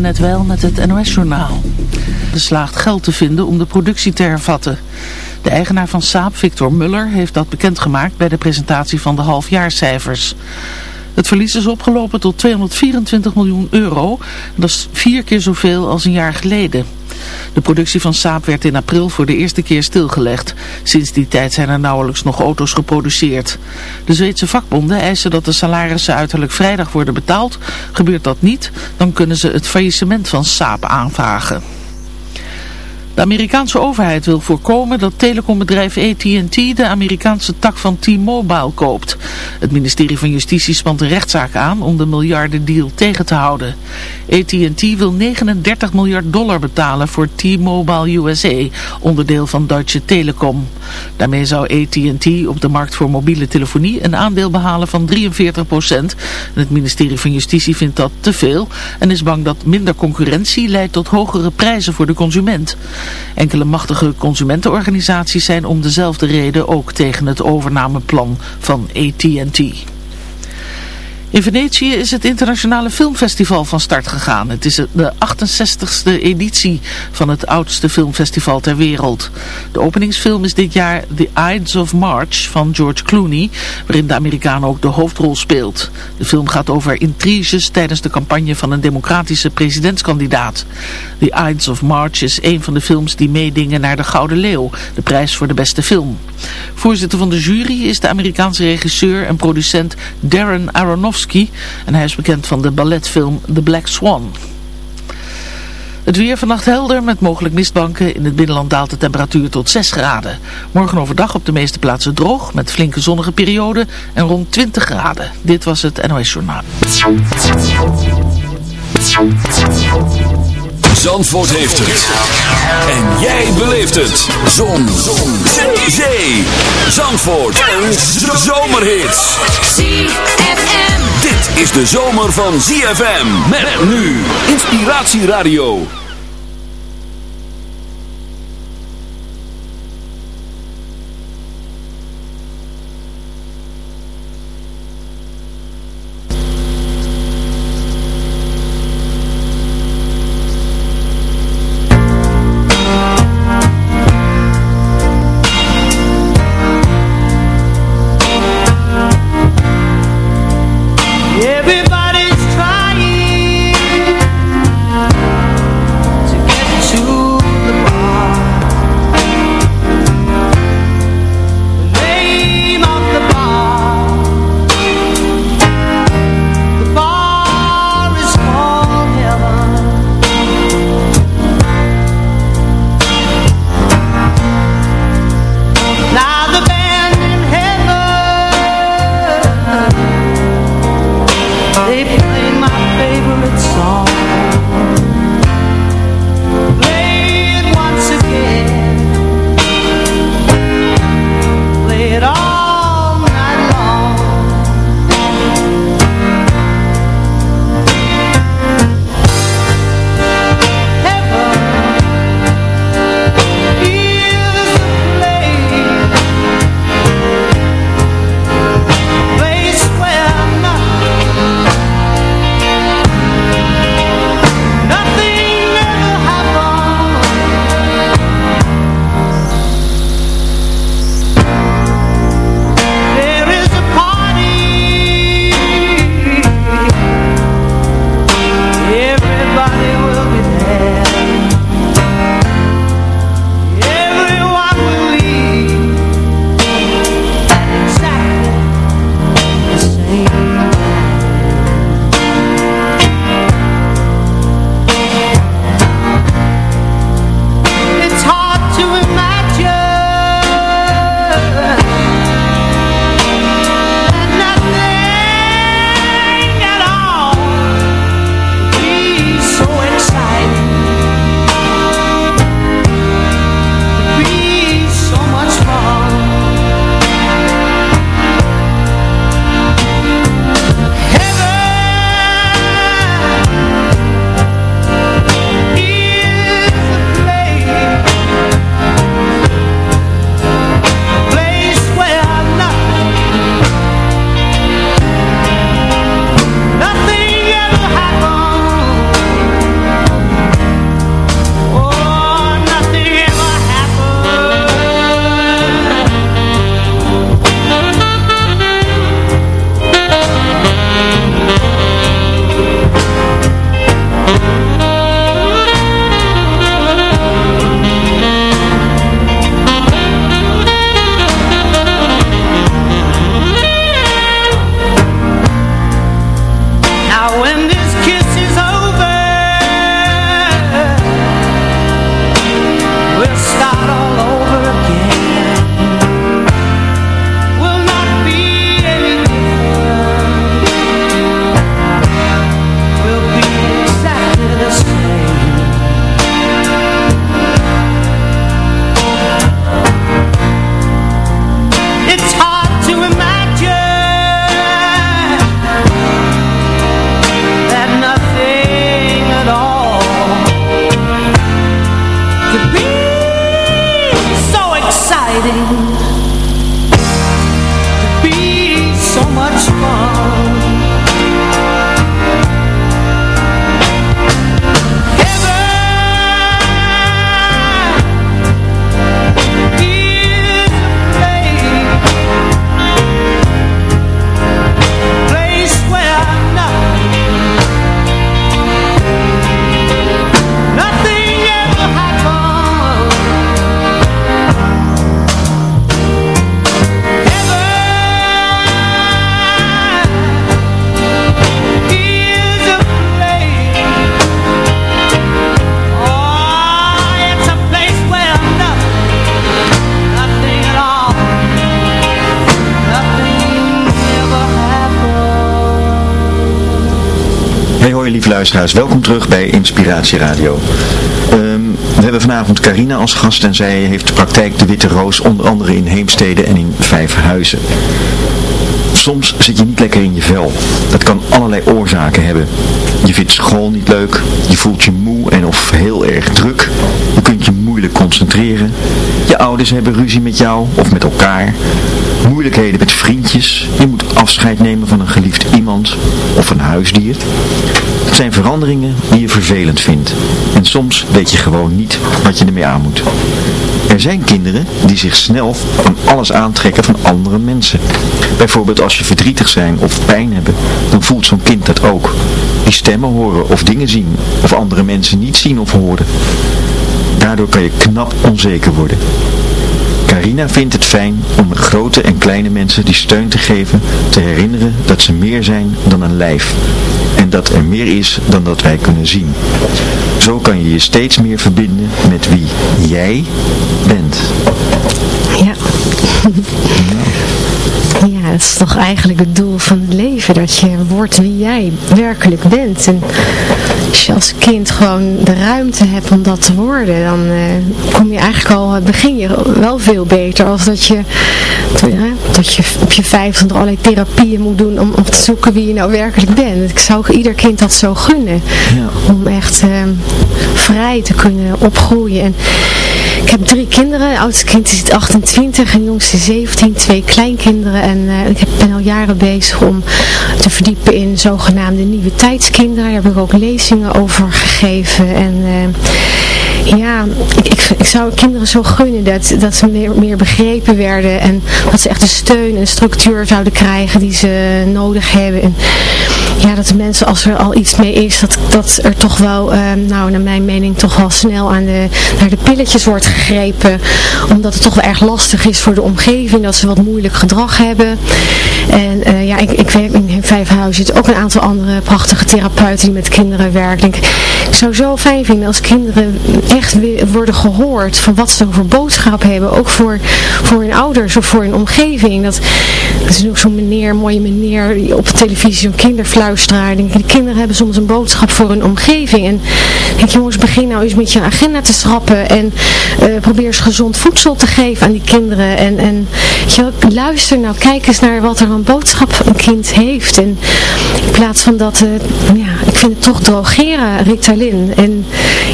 Net wel met het NOS-journaal. Slaagt geld te vinden om de productie te hervatten. De eigenaar van Saab, Victor Muller, heeft dat bekendgemaakt bij de presentatie van de halfjaarcijfers. Het verlies is opgelopen tot 224 miljoen euro. Dat is vier keer zoveel als een jaar geleden. De productie van Saab werd in april voor de eerste keer stilgelegd. Sinds die tijd zijn er nauwelijks nog auto's geproduceerd. De Zweedse vakbonden eisen dat de salarissen uiterlijk vrijdag worden betaald. Gebeurt dat niet, dan kunnen ze het faillissement van Saab aanvragen. De Amerikaanse overheid wil voorkomen dat telecombedrijf AT&T de Amerikaanse tak van T-Mobile koopt. Het ministerie van Justitie spant een rechtszaak aan om de miljardendeal tegen te houden. AT&T wil 39 miljard dollar betalen voor T-Mobile USA, onderdeel van Deutsche Telekom. Daarmee zou AT&T op de markt voor mobiele telefonie een aandeel behalen van 43 procent. Het ministerie van Justitie vindt dat te veel en is bang dat minder concurrentie leidt tot hogere prijzen voor de consument. Enkele machtige consumentenorganisaties zijn om dezelfde reden ook tegen het overnameplan van AT&T. In Venetië is het internationale filmfestival van start gegaan. Het is de 68ste editie van het oudste filmfestival ter wereld. De openingsfilm is dit jaar The Ides of March van George Clooney, waarin de Amerikaan ook de hoofdrol speelt. De film gaat over intriges tijdens de campagne van een democratische presidentskandidaat. The Ides of March is een van de films die meedingen naar de Gouden Leeuw, de prijs voor de beste film. Voorzitter van de jury is de Amerikaanse regisseur en producent Darren Aronofsky en hij is bekend van de balletfilm The Black Swan. Het weer vannacht helder met mogelijk mistbanken. In het binnenland daalt de temperatuur tot 6 graden. Morgen overdag op de meeste plaatsen droog met flinke zonnige perioden en rond 20 graden. Dit was het NOS Journaal. Zandvoort heeft het. En jij beleeft het. Zon. Zon. Zee. Zandvoort. Een zomerhit. ZFM. Dit is de zomer van ZFM. Met nu. Inspiratieradio. Luisteraars, welkom terug bij Inspiratie Radio. Ehm, we hebben vanavond Carina als gast en zij heeft de praktijk De Witte Roos onder andere in Heemstede en in Vijfhuizen. Soms zit je niet lekker in je vel. Dat kan allerlei oorzaken hebben. Je vindt school niet leuk, je voelt je moe en of heel erg druk, je kunt je moeilijk concentreren, je ouders hebben ruzie met jou of met elkaar, moeilijkheden met vriendjes, je moet afscheid nemen van een geliefd iemand of een huisdier. Het zijn veranderingen die je vervelend vindt en soms weet je gewoon niet wat je ermee aan moet. Er zijn kinderen die zich snel van alles aantrekken van andere mensen. Bijvoorbeeld als je verdrietig zijn of pijn hebben, dan voelt zo'n kind dat ook. Die stemmen horen of dingen zien, of andere mensen niet zien of horen. Daardoor kan je knap onzeker worden. Carina vindt het fijn om grote en kleine mensen die steun te geven, te herinneren dat ze meer zijn dan een lijf. En dat er meer is dan dat wij kunnen zien. Zo kan je je steeds meer verbinden met wie jij bent. Ja. Ja, dat is toch eigenlijk het doel van het leven, dat je wordt wie jij werkelijk bent. En als je als kind gewoon de ruimte hebt om dat te worden, dan uh, kom je eigenlijk al, begin je wel veel beter als dat je, dat je op je vijfde allerlei therapieën moet doen om, om te zoeken wie je nou werkelijk bent. Ik zou ieder kind dat zo gunnen, ja. om echt uh, vrij te kunnen opgroeien. En ik heb drie kinderen, oudste kind is 28 en jongste 17, twee kleinkinderen. En uh, ik ben al jaren bezig om te verdiepen in zogenaamde nieuwe tijdskinderen. Daar heb ik ook lezingen over gegeven. En uh, ja, ik, ik, zou kinderen zo gunnen dat, dat ze meer, meer begrepen werden. En dat ze echt de steun en structuur zouden krijgen die ze nodig hebben. En ja, dat de mensen als er al iets mee is, dat, dat er toch wel, uh, nou naar mijn mening, toch wel snel aan de, naar de pilletjes wordt gegrepen. Omdat het toch wel erg lastig is voor de omgeving, dat ze wat moeilijk gedrag hebben. En uh, ja, ik, ik werk in Vijfhuizen, zitten ook een aantal andere prachtige therapeuten die met kinderen werken. Ik zou zo fijn vinden als kinderen echt worden gehoord van wat ze voor boodschap hebben. Ook voor, voor hun ouders of voor hun omgeving. Dat, dat is ook zo'n meneer, mooie meneer die op televisie, zo'n kinderfluisteraar. Denk, de kinderen hebben soms een boodschap voor hun omgeving. En denk jongens, begin nou eens met je agenda te schrappen. En uh, probeer eens gezond voedsel te geven aan die kinderen. En, en je, luister nou, kijk eens naar wat er een boodschap een kind heeft. En in plaats van dat, uh, ja, ik vind het toch drogeren, Ritalin. En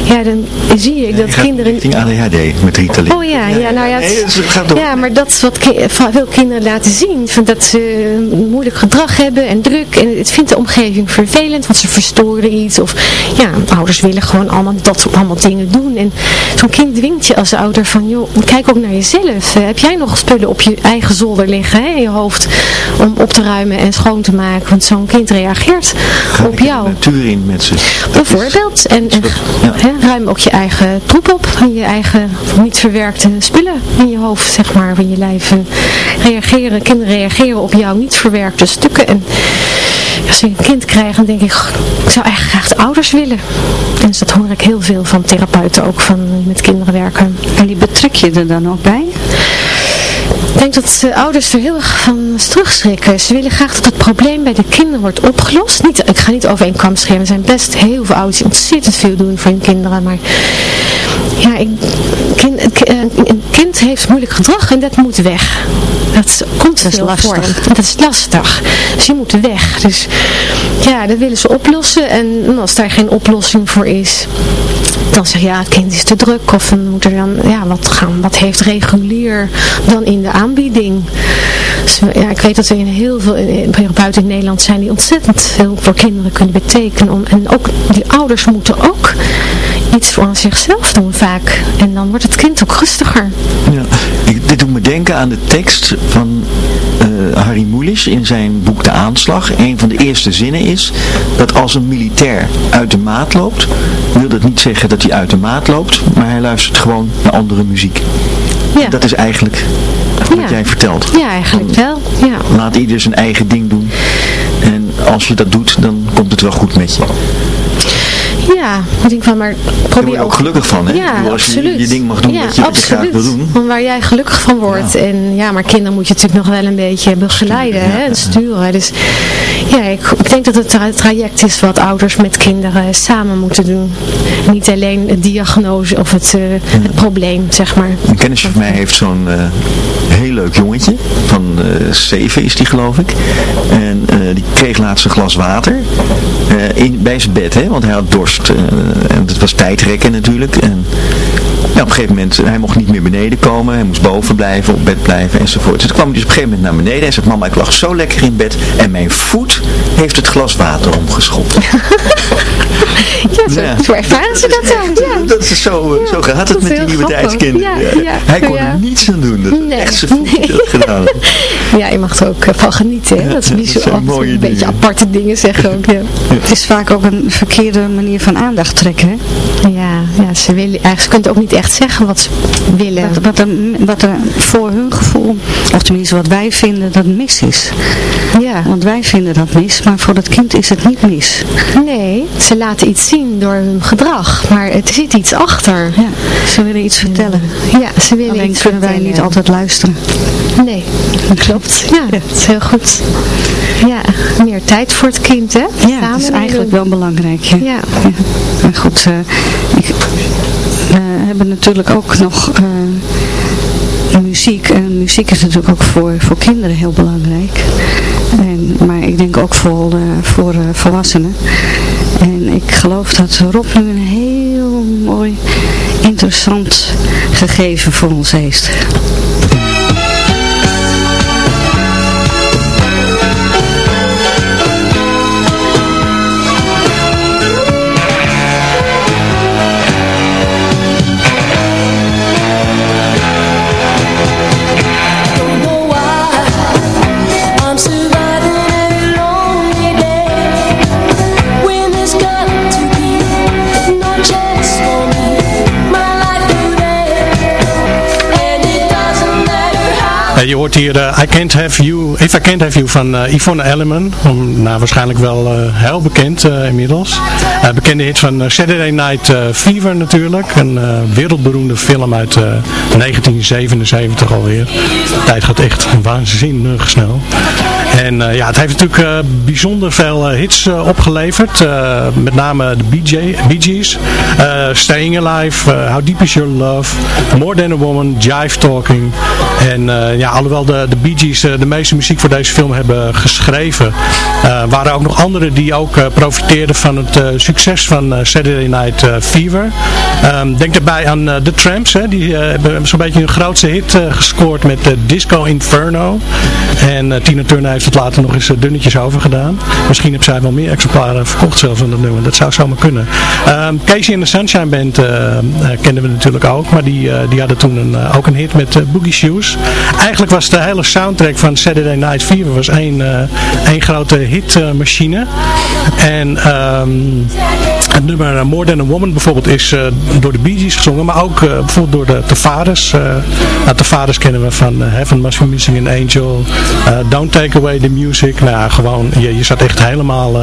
ja, dan zie ik dat kinderen... richting ADHD met Ritalin. Oh ja, ja, nou ja, het, ja maar dat is wat veel kinderen laten zien. Van dat ze moeilijk gedrag hebben en druk. En het vindt de omgeving vervelend, want ze verstoren iets. Of ja, ouders willen gewoon allemaal dat allemaal dingen doen. En zo'n kind dwingt je als ouder van, joh, kijk ook naar jezelf. heb jij nog spullen op je eigen zolder liggen, hè, in je hoofd, om op te ruimen en schoon te maken? Want zo'n kind reageert op jou. de natuur in met ze. Bijvoorbeeld. En, en ja. Ruim ook je eigen troep op. En je eigen niet verwerkte spullen in je hoofd, zeg maar, van je lijf. En reageren, kinderen reageren op jouw niet verwerkte stukken. En als ze een kind krijgen, denk ik, ik zou eigenlijk graag de ouders willen. En dus dat hoor ik heel veel van therapeuten ook, van met kinderen werken. En die betrek je er dan ook bij? Ik denk dat de ouders er heel erg van terugschrikken. Ze willen graag dat het probleem bij de kinderen wordt opgelost. Niet, ik ga niet over één kam scheren. Er zijn best heel veel ouders die ontzettend veel doen voor hun kinderen. Maar ja, ik, kind, een kind heeft moeilijk gedrag en dat moet weg. Dat komt dat is lastig. Dat is lastig. Dus die moeten weg. Dus ja, dat willen ze oplossen. En als daar geen oplossing voor is, dan zeg je ja, het kind is te druk. Of dan moet er dan, ja, wat gaan, wat heeft regulier dan in de aanbieding? Dus, ja, ik weet dat er in heel veel therapeuten in Nederland zijn die ontzettend veel voor kinderen kunnen betekenen. Om, en ook die ouders moeten ook iets voor zichzelf doen vaak. En dan wordt het kind ook rustiger. Ja, ik, dit doet me denken aan de tekst van uh, Harry Mulisch in zijn boek De Aanslag. Een van de eerste zinnen is dat als een militair uit de maat loopt, wil dat niet zeggen dat hij uit de maat loopt, maar hij luistert gewoon naar andere muziek. Ja. Dat is eigenlijk wat jij vertelt. Ja, eigenlijk wel. Ja. Laat ieder zijn eigen ding doen. En als je dat doet, dan komt het wel goed met je. Ja, ik denk van, maar probeer je ook gelukkig van, hè? Ja, als absoluut. je je ding mag doen ja, wat je, absoluut. graag wil doen. Van waar jij gelukkig van wordt. Ja. En ja, maar kinderen moet je natuurlijk nog wel een beetje begeleiden hè, en sturen. Dus Ja, ik, ik denk dat het tra traject is wat ouders met kinderen samen moeten doen. Niet alleen de diagnose of het, uh, het probleem, zeg maar. Een kennisje van mij heeft zo'n uh, heel leuk jongetje. Van uh, zeven is die geloof ik. En die kreeg laatst een glas water. in, bij zijn bed, hè, want hij had dorst. En het was tijdrekken natuurlijk. En ja, op een gegeven moment, hij mocht niet meer beneden komen. Hij moest boven blijven, op bed blijven enzovoort. Dus kwam hij dus op een gegeven moment naar beneden en zei, mama ik lag zo lekker in bed en mijn voet heeft het glas water omgeschopt. ja, zo, ja. zo ervaren ze dat dan. Ja. Dat is zo, zo gaat het met die nieuwe tijdskinderen. Ja, hij kon er niets aan doen. Dat nee. echt zijn voet nee. gedaan. Ja, je mag er ook eh, van genieten. Hè? Dat is niet zo mooie een beetje aparte dingen zeggen ook. Ja. Het is vaak ook een verkeerde manier van aandacht trekken. Hè? Ja, ja ze, willen, eigenlijk, ze kunnen ook niet echt zeggen wat ze willen. Wat, wat, er, wat er voor hun gevoel, of tenminste wat wij vinden dat mis is. Ja. Want wij vinden dat mis, maar voor dat kind is het niet mis. Nee, ze laten iets zien door hun gedrag, maar het zit iets achter. Ja, ze willen iets vertellen. Ja, ze willen Alleen iets kunnen wij niet altijd luisteren. Nee, dat klopt. Ja, dat is heel goed. Ja, meer tijd voor het kind, hè? Ja, dat is eigenlijk wel belangrijk. Ja. ja. ja. goed, uh, ik, we hebben natuurlijk ook nog uh, muziek. En muziek is natuurlijk ook voor, voor kinderen heel belangrijk. En, maar ik denk ook voor, uh, voor uh, volwassenen. En ik geloof dat Rob nu een heel mooi, interessant gegeven voor ons heeft. Je hoort hier uh, I Can't Have You, If I Can't Have You van uh, Yvonne Elliman. Nou, waarschijnlijk wel heel bekend inmiddels. bekende hit van Saturday Night Fever natuurlijk. Een wereldberoemde film uit 1977 alweer. De tijd gaat echt waanzinnig snel. En ja, het heeft natuurlijk bijzonder veel hits opgeleverd. met name de BJ, Bee Gees. Staying Alive, How Deep Is Your Love, More Than a Woman, Jive Talking. En ja, alhoewel de, de Bee Gees de meeste muziek voor deze film hebben geschreven, waren ook nog anderen die ook profiteerden van het succes van Saturday Night Fever. denk daarbij aan The Tramps, hè, die hebben zo'n beetje hun grootste hit gescoord met Disco Inferno. En Tina Turner heeft het later nog eens dunnetjes over gedaan. Misschien heeft zij wel meer exemplaren verkocht zelfs van dat nummer. Dat zou zomaar kunnen. Um, Casey and the Sunshine Band uh, kennen we natuurlijk ook. Maar die, uh, die hadden toen een, uh, ook een hit met Boogie Shoes. Eigenlijk was de hele soundtrack van Saturday Night Fever was één, één grote hitmachine. en um, het nummer More Than a Woman bijvoorbeeld is door de Bee Gees gezongen. Maar ook bijvoorbeeld door de Tavares. nou, Tavares kennen we van Heaven Must Be Missing an Angel. Don't Take Away the Music. Nou, gewoon, je, je zat echt helemaal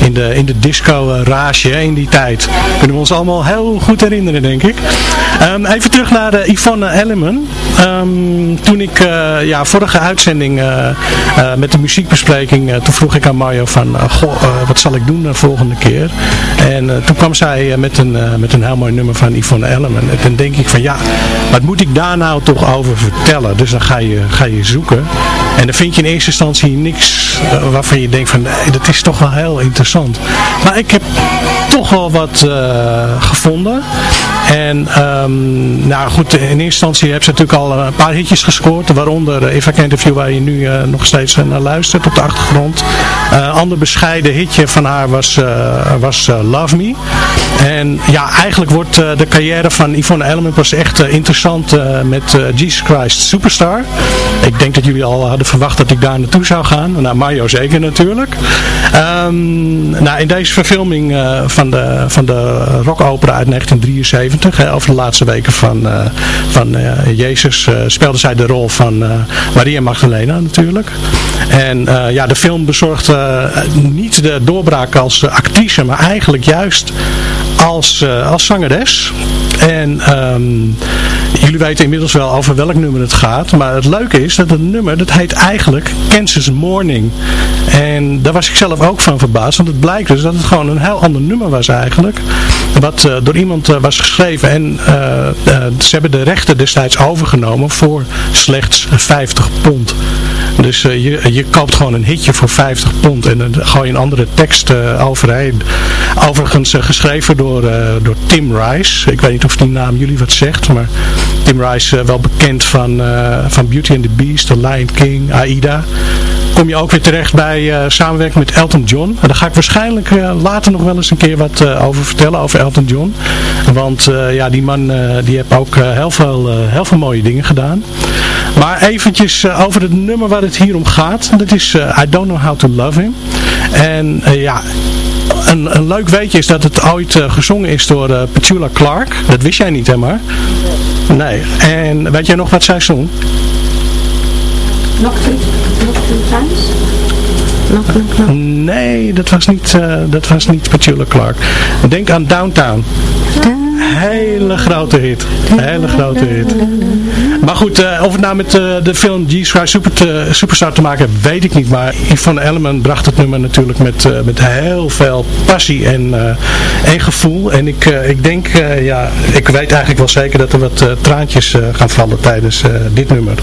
in de, in de disco rage in die tijd. Kunnen we ons allemaal heel goed herinneren, denk ik. Um, even terug naar de Yvonne Elliman. Um, toen ik, ja, vorige uitzending met de muziekbespreking, toen vroeg ik aan Mario van, wat zal ik doen de volgende keer? En toen kwam zij met, een, met een heel mooi nummer van Yvonne Elliman. En dan denk ik van, ja, wat moet ik daar nou toch over vertellen? Dus dan ga je, ga je zoeken. En dan vind je in eerste instantie niks waarvan je denkt van, nee, dat is toch wel heel interessant. Maar ik heb toch wel wat uh, gevonden. En um, nou goed, in eerste instantie hebben ze natuurlijk al een paar hitjes gescoord. Waaronder uh, If I Can't View, waar je nu uh, nog steeds naar luistert op de achtergrond. Een ander bescheiden hitje van haar was, was Love Me. En ja, eigenlijk wordt de carrière van Yvonne Elliman pas echt interessant met Jesus Christ Superstar. Ik denk dat jullie al hadden verwacht dat ik daar naartoe zou gaan. Nou, Mario zeker natuurlijk. Um, nou, in deze verfilming van de, van de rockopera uit 1973, over de laatste weken van, uh, van uh, Jezus, uh, speelde zij de rol van Maria Magdalena natuurlijk. En ja, de film bezorgde niet de doorbraak als actrice, maar eigenlijk juist als, als zangeres. En um, jullie weten inmiddels wel over welk nummer het gaat. Maar het leuke is dat het nummer, dat heet eigenlijk Kansas Morning. En daar was ik zelf ook van verbaasd. Want het blijkt dus dat het gewoon een heel ander nummer was eigenlijk. Wat door iemand was geschreven. En ze hebben de rechten destijds overgenomen voor slechts 50 pond. Dus je, je koopt gewoon een hitje voor 50 pond. En dan gooi je een andere tekst overheen. Overigens geschreven door, door Tim Rice. Ik weet niet of die naam jullie wat zegt, maar Tim Rice uh, wel bekend van, uh, van Beauty and the Beast, The Lion King, Aida. Kom je ook weer terecht bij uh, samenwerking met Elton John. Daar ga ik waarschijnlijk later nog wel eens een keer wat over vertellen, over Elton John. Want ja, die man die heeft ook heel, veel, heel veel mooie dingen gedaan. Maar eventjes over het nummer waar het hier om gaat. Dat is I Don't Know How to Love Him. En ja, een, een leuk weetje is dat het ooit uh, gezongen is door Petula Clark. Dat wist jij niet, hè maar? Nee. En weet jij nog wat zij zong? Nee, dat was niet, uh, dat was niet Petula Clark. Denk aan Downtown. Hele grote hit. Hele grote hit. Maar goed, uh, of het nou met uh, de film G-Sky Super Superstar te maken heeft, weet ik niet. Maar Yvonne Elleman bracht het nummer natuurlijk met, met heel veel passie en, en gevoel. En ik, ik denk, ja, ik weet eigenlijk wel zeker dat er wat traantjes gaan vallen tijdens dit nummer.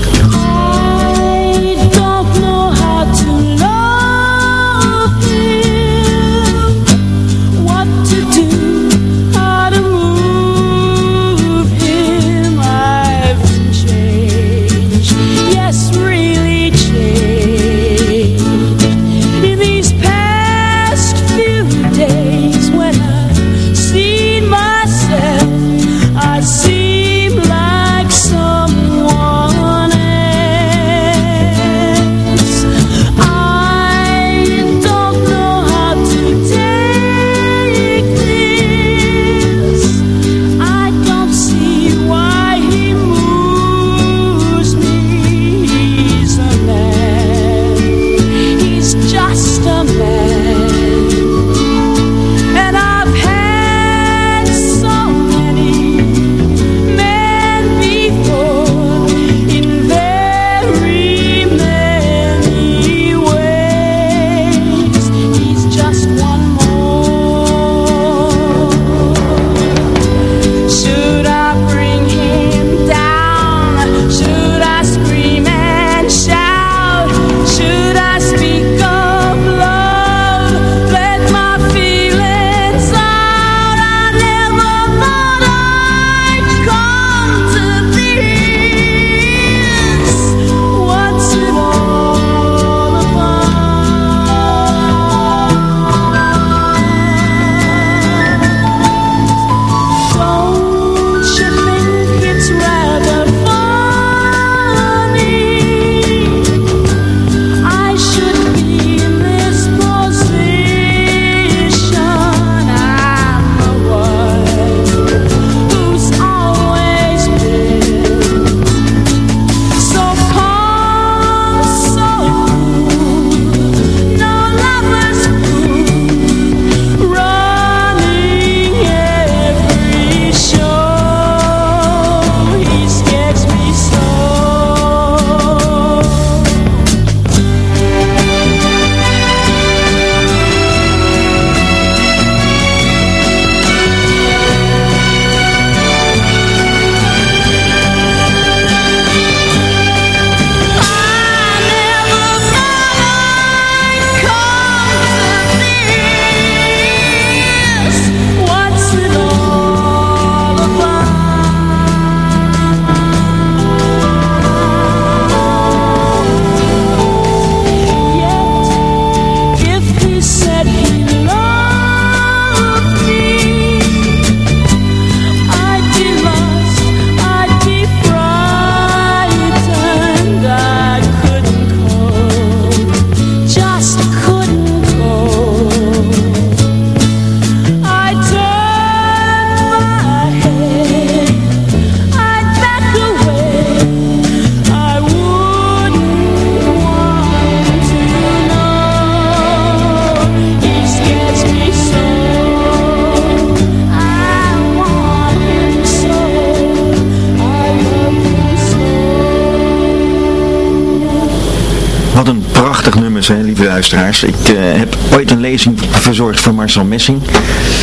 Luisteraars. Ik uh, heb ooit een lezing verzorgd voor Marcel Messing.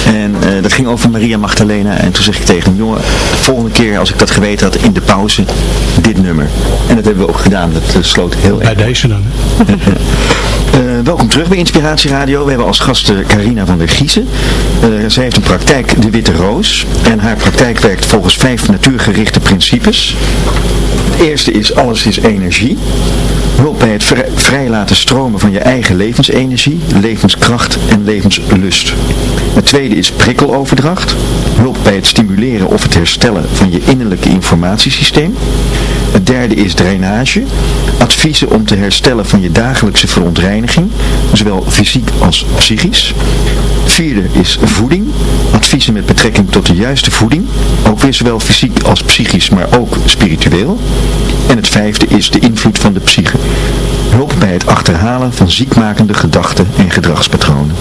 En uh, dat ging over Maria Magdalena. En toen zeg ik tegen hem, jongen, de volgende keer als ik dat geweten had, in de pauze, dit nummer. En dat hebben we ook gedaan. Dat uh, sloot heel erg. Bij deze dan. welkom terug bij Inspiratie Radio. We hebben als gast Carina van der Giezen. zij heeft een praktijk, De Witte Roos. En haar praktijk werkt volgens vijf natuurgerichte principes. Het eerste is, alles is energie. Hulp bij het vrij laten stromen van je eigen levensenergie, levenskracht en levenslust. Het tweede is prikkeloverdracht. Hulp bij het stimuleren of het herstellen van je innerlijke informatiesysteem. Het derde is drainage. Adviezen om te herstellen van je dagelijkse verontreiniging, zowel fysiek als psychisch. Vierde is voeding. Adviezen met betrekking tot de juiste voeding. Ook weer zowel fysiek als psychisch, maar ook spiritueel. En het vijfde is de invloed van de psyche. Hulp bij het achterhalen van ziekmakende gedachten en gedragspatronen.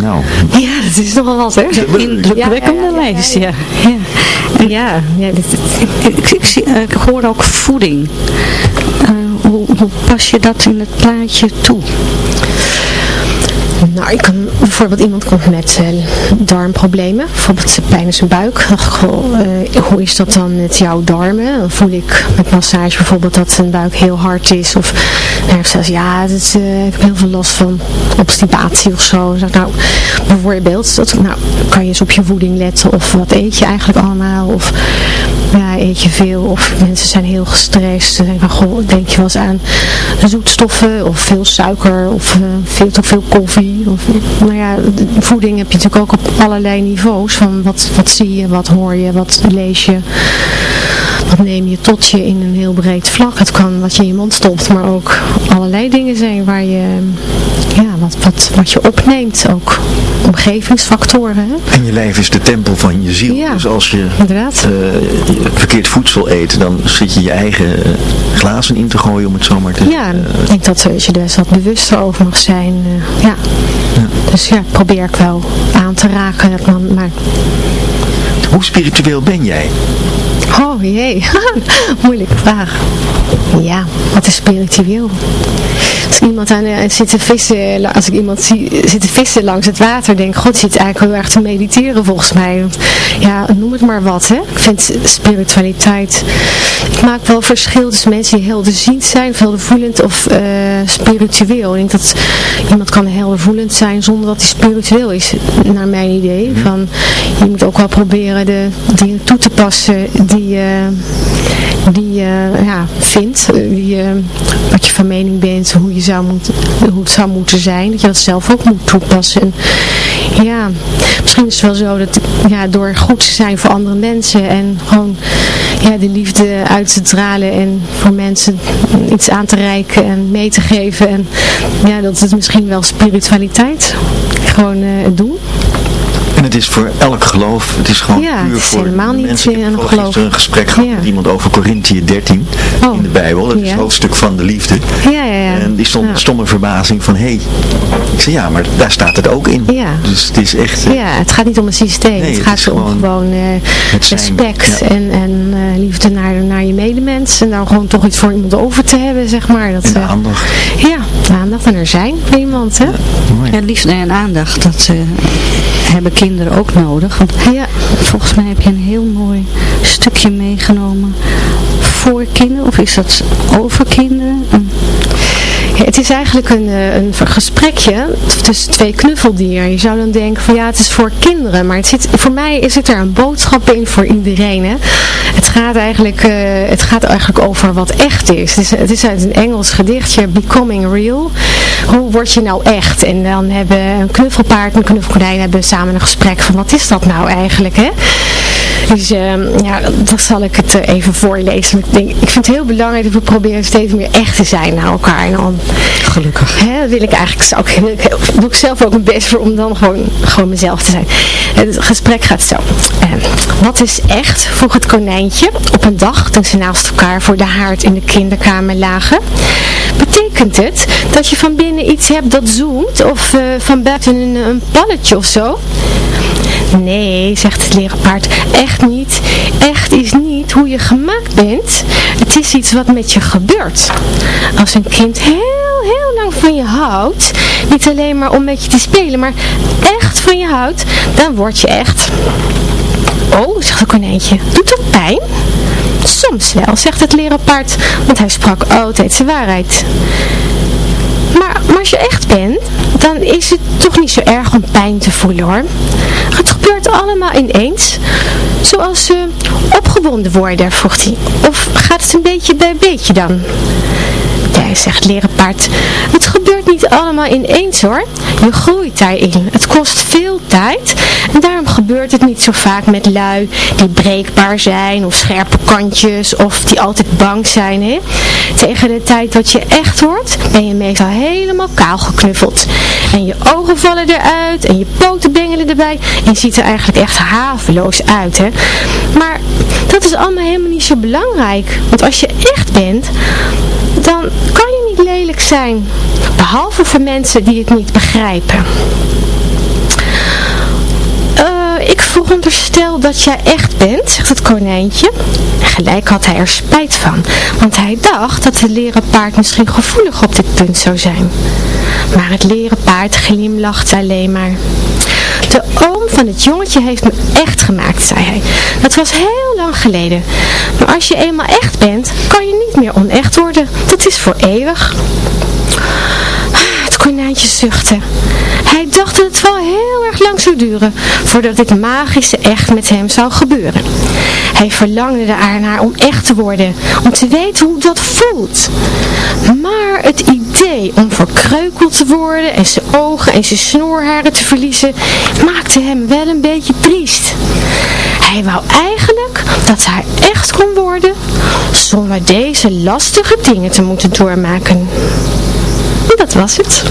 Nou. Ja, dat is nogal wat, hè? Indrukwekkende ja, ja, lijst, ja. Ja, ja, ja dit, ik, ik, ik, ik, hoor ook voeding. Uh, hoe, hoe pas je dat in het plaatje toe? Nou, ik kan bijvoorbeeld iemand komt met uh, darmproblemen, bijvoorbeeld pijn in zijn buik. Goh, uh, hoe is dat dan met jouw darmen? Dan voel ik met massage bijvoorbeeld dat zijn buik heel hard is. Of zelfs ja, is, uh, ik heb heel veel last van obstipatie of zo. Zeg, nou, bijvoorbeeld, dat, nou, kan je eens op je voeding letten of wat eet je eigenlijk allemaal? Of ja, eet je veel? Of mensen zijn heel gestrest. Denk, van, goh, denk je wel eens aan zoetstoffen of veel suiker of veel te veel koffie? Of, nou ja, voeding heb je natuurlijk ook op allerlei niveaus. Van wat, wat zie je, wat hoor je, wat lees je. Wat neem je tot je in een heel breed vlak. Het kan wat je in je mond stopt, maar ook allerlei dingen zijn waar je, ja, wat, wat, wat je opneemt. Ook omgevingsfactoren. Hè? En je lijf is de tempel van je ziel. Ja, dus als je inderdaad. Uh, verkeerd voedsel eet, dan zit je je eigen glazen in te gooien om het zomaar te Ja, ik denk dat je er wat bewuster over mag zijn. Ja. ja. Dus ja, probeer ik wel aan te raken. Maar... Hoe spiritueel ben jij? Oh jee, moeilijke vraag. Ja, spiritueel? Als iemand aan zit te vissen, als ik iemand zie zitten vissen langs het water, denk god, zit eigenlijk heel erg te mediteren volgens mij. Ja, noem het maar wat, hè. Ik vind spiritualiteit, ik maak wel verschil tussen mensen die helderziend zijn, of heldervoelend of uh, spiritueel. Ik denk dat iemand kan heldervoelend zijn zonder dat hij spiritueel is, naar mijn idee. -hmm. Van, je moet ook wel proberen de dingen toe te passen die je die je ja, vindt, die, wat je van mening bent, hoe, je zou hoe het zou moeten zijn, dat je dat zelf ook moet toepassen. En, ja, misschien is het wel zo dat ja, door goed te zijn voor andere mensen en gewoon ja, de liefde uit te stralen en voor mensen iets aan te reiken en mee te geven. En ja, dat is misschien wel spiritualiteit. Gewoon het doen. En het is voor elk geloof, het is gewoon ja, puur het is voor helemaal niet mensen. Ik een heb geloof. een gesprek gehad Ja. met iemand over Corinthië 13 Oh. in de Bijbel. Dat is het hoofdstuk van de liefde. Ja, ja, ja. En die stond stomme verbazing van, hé, hey. ik zei ja, maar daar staat het ook in. Ja. Dus het is echt, eh, Ja, het gaat niet om een systeem. Nee, het het gaat om gewoon gewoon eh, respect Ja. en, en eh, liefde naar, naar je medemens. En dan gewoon toch iets voor iemand over te hebben, zeg maar. Dat, en eh, aandacht. ja, aandacht en er zijn voor iemand, hè? Mooi. Ja, liefde en aandacht, dat eh, hebben kinderen ook nodig. Want Ja, volgens mij heb je een heel mooi stukje meegenomen voor kinderen. Of is dat over kinderen? Het is eigenlijk een, eh, een gesprekje tussen twee knuffeldieren. Je zou dan denken van ja, het is voor kinderen. Maar het zit, voor mij zit er een boodschap in voor iedereen. Hè? Het, gaat eigenlijk, eh, het gaat eigenlijk over wat echt is. Het, is. het is uit een Engels gedichtje, Becoming Real. Hoe word je nou echt? En dan hebben een knuffelpaard en een knuffelkonijn hebben samen een gesprek van wat is dat nou eigenlijk? Hè? Dus ehm, ja, dan zal ik het eh, even voorlezen. Ik, denk, ik vind het heel belangrijk dat we proberen steeds meer echt te zijn naar elkaar. En dan, Gelukkig. hè, wil ik eigenlijk, zou ik, wil ik heel- doe ik zelf ook mijn best voor om dan gewoon, gewoon mezelf te zijn. Het gesprek gaat zo. Ehm, wat is echt, vroeg het konijntje op een dag toen ze naast elkaar voor de haard in de kinderkamer lagen. Betekent het dat je van binnen iets hebt dat zoomt of eh, van buiten een, een palletje of zo? Nee, zegt het lerenpaard, echt niet. Echt is niet hoe je gemaakt bent. Het is iets wat met je gebeurt. Als een kind heel, heel lang van je houdt, niet alleen maar om met je te spelen, maar echt van je houdt, dan word je echt... Oh, zegt het konijntje, doet dat pijn? Soms wel, zegt het lerenpaard, want hij sprak altijd zijn waarheid. Maar, als je echt bent, dan is het toch niet zo erg om pijn te voelen hoor. Het gebeurt allemaal ineens. Zoals uh, opgewonden worden, vroeg hij. Of gaat het een beetje bij beetje dan? Ja, zegt lerenpaard. Het gebeurt niet allemaal ineens hoor. Je groeit daarin. Het kost veel tijd. En daarom gebeurt het niet zo vaak met lui die breekbaar zijn of scherpe kantjes of die altijd bang zijn. Hè? Tegen de tijd dat je echt wordt, ben je meestal helemaal kaal geknuffeld. En je ogen vallen eruit en je poten bengelen erbij. En je ziet er eigenlijk echt haveloos uit. Hè? Maar dat is allemaal helemaal niet zo belangrijk. Want als je echt bent, dan kan je niet lelijk zijn. Behalve voor mensen die het niet begrijpen. Uh, ik veronderstel dat jij echt bent, zegt het konijntje. Gelijk had hij er spijt van, want hij dacht dat het leren paard misschien gevoelig op dit punt zou zijn. Maar het leren paard glimlachte alleen maar. De oom van het jongetje heeft me echt gemaakt, zei hij. Dat was heel lang geleden. Maar als je eenmaal echt bent, niet meer onecht worden. Dat is voor eeuwig. Het konijntje zuchtte. Hij dacht dat het wel heel erg lang zou duren voordat dit magische echt met hem zou gebeuren. Hij verlangde ernaar om echt te worden, om te weten hoe dat voelt. Maar het idee om verkreukeld te worden en zijn ogen en zijn snoorharen te verliezen, maakte hem wel een beetje triest. Hij wou eigenlijk dat hij echt kon worden, zonder deze lastige dingen te moeten doormaken. En dat was het.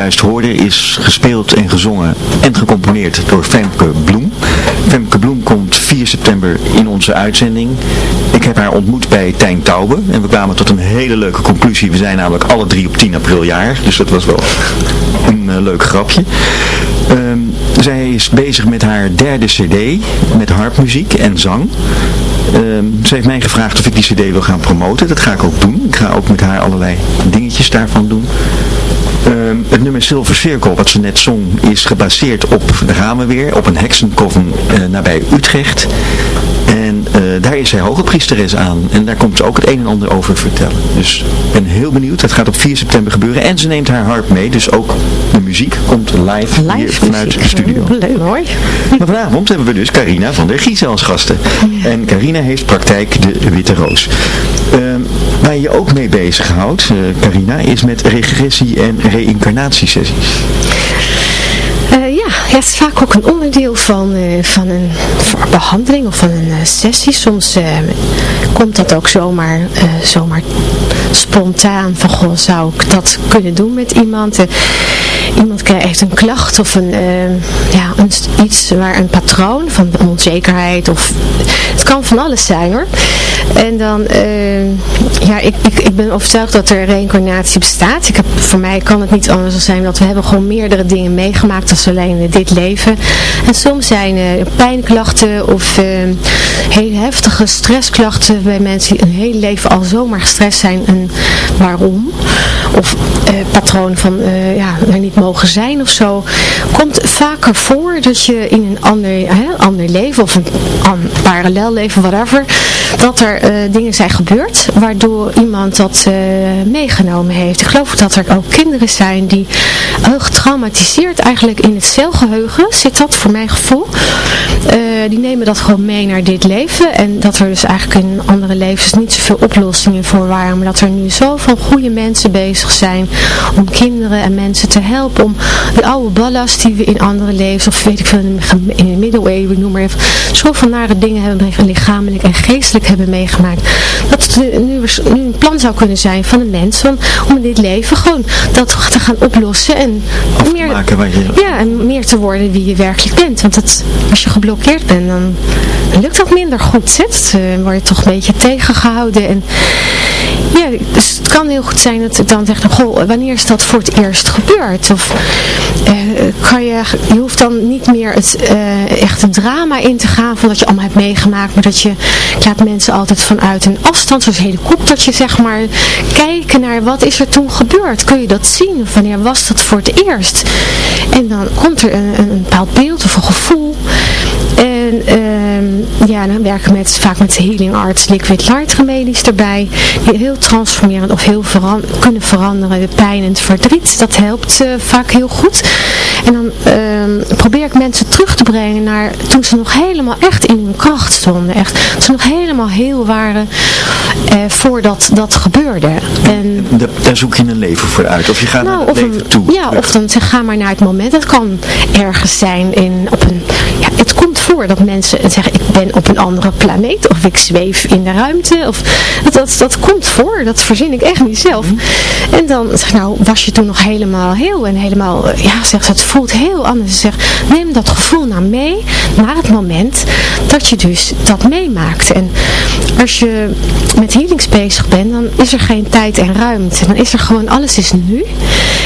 Zojuist hoorden is gespeeld en gezongen en gecomponeerd door Femke Bloem. Femke Bloem komt vier september in onze uitzending. Ik heb haar ontmoet bij Tijn Taube en we kwamen tot een hele leuke conclusie. We zijn namelijk alle drie op 10 april jaar, dus dat was wel een leuk grapje. Ehm, zij is bezig met haar derde cd, met harpmuziek en zang. Ehm, ze heeft mij gevraagd of ik die cd wil gaan promoten. Dat ga ik ook doen. Ik ga ook met haar allerlei dingetjes daarvan doen. Ehm, het nummer Silver Circle, wat ze net zong, is gebaseerd op, de gaan weer, op een heksenkoven uh, nabij Utrecht. En uh, daar is zij hoge priesteres aan. En daar komt ze ook het een en ander over vertellen. Dus ik ben heel benieuwd. Dat gaat op 4 september gebeuren. En ze neemt haar harp mee. Dus ook de muziek komt live, live hier vanuit de studio. Leuk hoor. Maar vanavond hebben we dus Carina van der Gies als gasten. En Carina heeft praktijk de Witte Roos. Uh, waar je je ook mee bezighoudt, uh, Carina, is met regressie- en reïncarnatiesessies. Ja, het is vaak ook een onderdeel van, uh, van een behandeling of van een uh, sessie. Soms komt dat ook zomaar, zomaar spontaan van, goh, zou ik dat kunnen doen met iemand? iemand heeft een klacht of een, ja, iets waar een patroon van onzekerheid of het kan van alles zijn hoor. En dan, ja, ik, ik, ik ben overtuigd dat er reïncarnatie bestaat. Ik voor mij kan het niet anders zijn dat we hebben gewoon meerdere dingen meegemaakt als alleen leven. En soms zijn er pijnklachten of uh, hele heftige stressklachten bij mensen die een hele leven al zomaar gestrest zijn. En waarom? Of uh, patroon van uh, ja, er niet mogen zijn of zo. Komt vaker voor dat je in een ander, ander leven of een, een parallel leven, whatever, dat er dingen zijn gebeurd waardoor iemand dat meegenomen heeft. Ik geloof dat er ook kinderen zijn die getraumatiseerd eigenlijk in het celgeheugen zit dat voor mijn gevoel. Uh, die nemen dat gewoon mee naar dit leven. En dat er dus eigenlijk in andere levens niet zoveel oplossingen voor waren. Maar dat er nu zoveel goede mensen bezig zijn om kinderen en mensen te helpen. Om die oude ballast die we in andere levens, of weet ik veel, in de middeleeuwen, noem maar even. Zoveel nare dingen hebben lichamelijk en geestelijk hebben meegemaakt. Dat het nu, nu, een plan zou kunnen zijn van een mens om, om in dit leven gewoon dat te gaan oplossen. En meer, maken wat je... Ja, en meer te worden wie je werkelijk bent. Want als je geblokkeerd bent, dan lukt dat minder goed. Hè? Dan uh, word je toch een beetje tegengehouden. En ja, dus het kan heel goed zijn dat ik dan zeg, goh, wanneer is dat voor het eerst gebeurd? Of uh, kan je, je hoeft dan niet meer het echt een drama in te gaan van dat je allemaal hebt meegemaakt, maar dat je, laat mensen altijd vanuit een afstand, zoals helikoptertje zeg maar, kijken naar wat is er toen gebeurd. Kun je dat zien? Of wanneer was dat voor het eerst? En dan komt er een, een bepaald beeld of een gevoel. En uh, ja, dan werken we met, vaak met healing arts, liquid light remedies erbij. Die heel transformerend of heel veran kunnen veranderen. De pijn en het verdriet, dat helpt uh, vaak heel goed. En dan uh, probeer ik mensen terug te brengen naar toen ze nog helemaal echt in hun kracht stonden. Echt, toen ze nog helemaal heel waren uh, voordat dat gebeurde. En, daar zoek je een leven voor uit. Of je gaat nou, naar het leven een, toe. Ja, of dan zeg, ga maar naar het moment. Het kan ergens zijn in, op een... Ja, het komt voor dat mensen zeggen, ik ben op een andere planeet. Of ik zweef in de ruimte. Of, dat, dat, dat komt voor. Dat verzin ik echt niet zelf. -hmm. En dan zeg nou, was je toen nog helemaal heel en helemaal... Ja, zeg het voelt heel anders. Zeg, neem dat gevoel nou mee naar het moment dat je dus dat meemaakt. En als je met healings bezig bent, dan is er geen tijd en ruimte. Dan is er gewoon, alles is nu.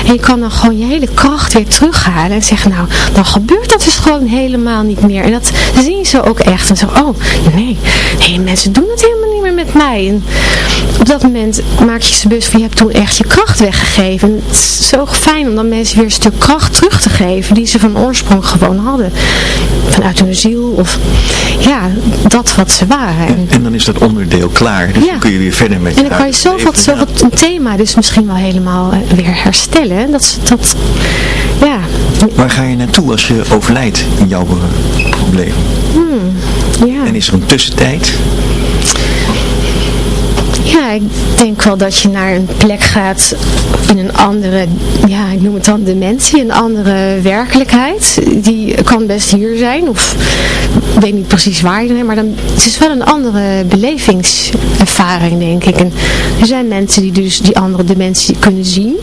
En je kan dan gewoon je hele kracht weer terughalen en zeggen, nou, dan gebeurt dat dus gewoon helemaal niet meer. En dat zien ze ook echt. En zeggen, oh, nee, nee, mensen doen het helemaal niet meer met mij. En op dat moment maak je ze bewust van, je hebt toen echt je kracht weggegeven. En het is zo fijn om dan mensen weer een stuk kracht terug te geven die ze van oorsprong gewoon hadden. Vanuit hun ziel of ja, dat wat ze waren. En, en dan is dat onderdeel klaar. Dus ja. dan kun je weer verder met je En dan kan je zoveel, zoveel een thema dus misschien wel helemaal weer herstellen. Dat, dat, ja. Waar ga je naartoe als je overlijdt in jouw probleem? Hmm, ja. En is er een tussentijd? Ja, ik denk wel dat je naar een plek gaat in een andere, ja, ik noem het dan dimensie, een andere werkelijkheid. Die kan best hier zijn, of ik weet niet precies waar je bent, maar dan, het is wel een andere belevingservaring, denk ik. En er zijn mensen die dus die andere dimensie kunnen zien.